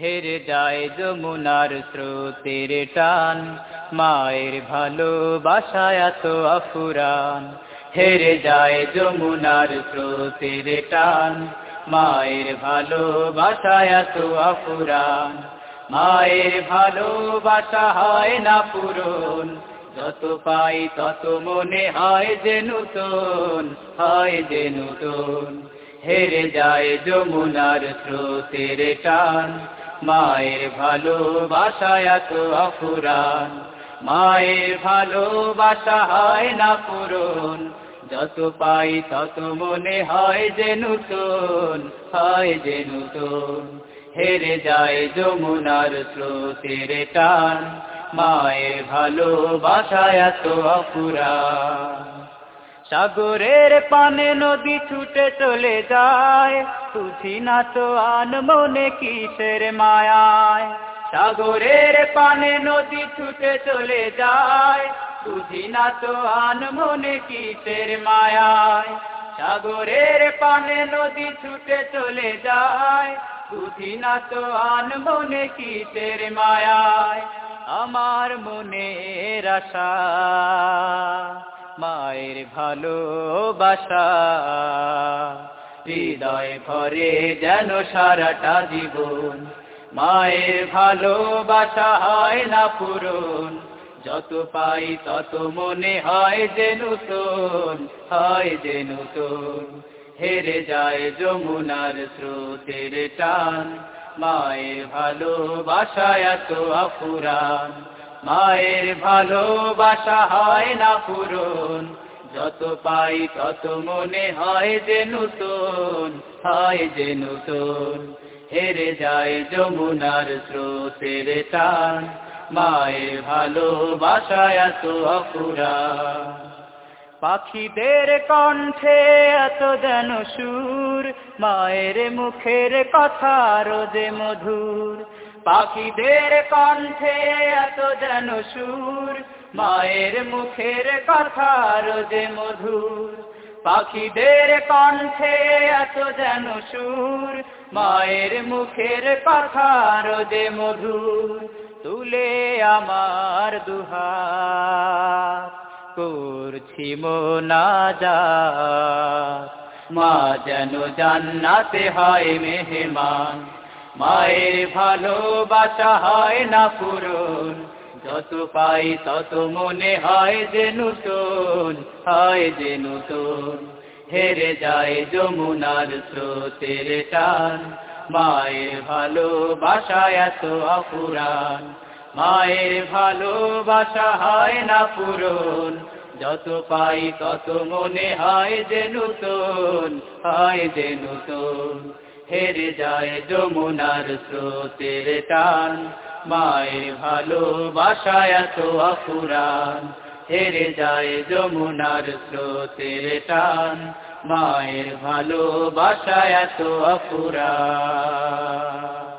হেরে যায় যমুনার স্রোতের টান। মায়ের ভালোবাসায় এত আফুরান হেরে যায় যমুনার স্রোতের টান। মায়ের ভালোবাসায় এত আফুরান মায়ের ভালোবাসা হয় না পূরণ। যত পাই তত মনে হয় যে নূতন, হয় যে নূতন। হেরে যায় যমুনার স্রোতের টান। মায়ের ভালোবাসা এত অফুরান। মায়ের ভালোবাসা হয় না পূরণ। যত পাই তত মনে হয় যে নূতন, হয় যে নূতন। হেরে যায় যমুনার স্রোতের টান। মায়ের ভালোবাসা এত অপুরান সাগরের পানে নদী ছুটে চলে যায়। বুঝি না তো আন মনে কিসের মায়ায়। সাগরের পানে নদী ছুটে চলে যায়। বুঝি না তো আন মনে কিসের মায়ায়। সাগরের পানে নদী ছুটে চলে যায়। বুঝি না তো আন মনে কিসের মায়ায়। আমার মনের আশা। মায়ের ভালোবাসা। হৃদয় ভরে যেন সারাটা জীবন, মায়ের ভালোবাসা হয় না পূরণ। যত পাই তত মনে হয় যে নূতন, হয় যে নূতন। হেরে যায় যমুনার স্রোতের টান, মায়ের ভালোবাসা এত অপুরান মায়ের ভালোবাসা হয় না পূরণ। যত পাই তত মনে হয় যে নূতন, হয় যে নূতন। হেরে যায় যমুনার স্রোতের টান, মায়ের ভালোবাসা এত অপুরান পাখিদের কণ্ঠে এত যেন সুর, মায়ের মুখের কথা রোজে মধুর পাখিদের কণ্ঠে এত যেন সুর, মায়ের মুখের কথা যে মধুর। পাখিদের কণ্ঠে এত যেন সুর, মায়ের মুখের কথা যে মধুর। তুলে আমার দুহা করছি মোনাজা মা যেন জান্নাতে হয় মেহমান। মায়ের ভালোবাসা হয় না পূরণ। যত পাই তত মনে হয় যে নূতন, হয় যে নূতন। হেরে যায় যমুনার স্রোতের টান। মায়ের ভালোবাসা এত অপুরান মায়ের ভালোবাসা হয় না পূরণ। যত পাই তত মনে হয় যে নূতন, হয় যে নূতন। হেরে যায় যমুনার স্রোতের টান। মায়ের ভালোবাসায় এত অপুরান হেরে যায় যমুনার স্রোতের টান। মায়ের ভালোবাসায় এত অপুরান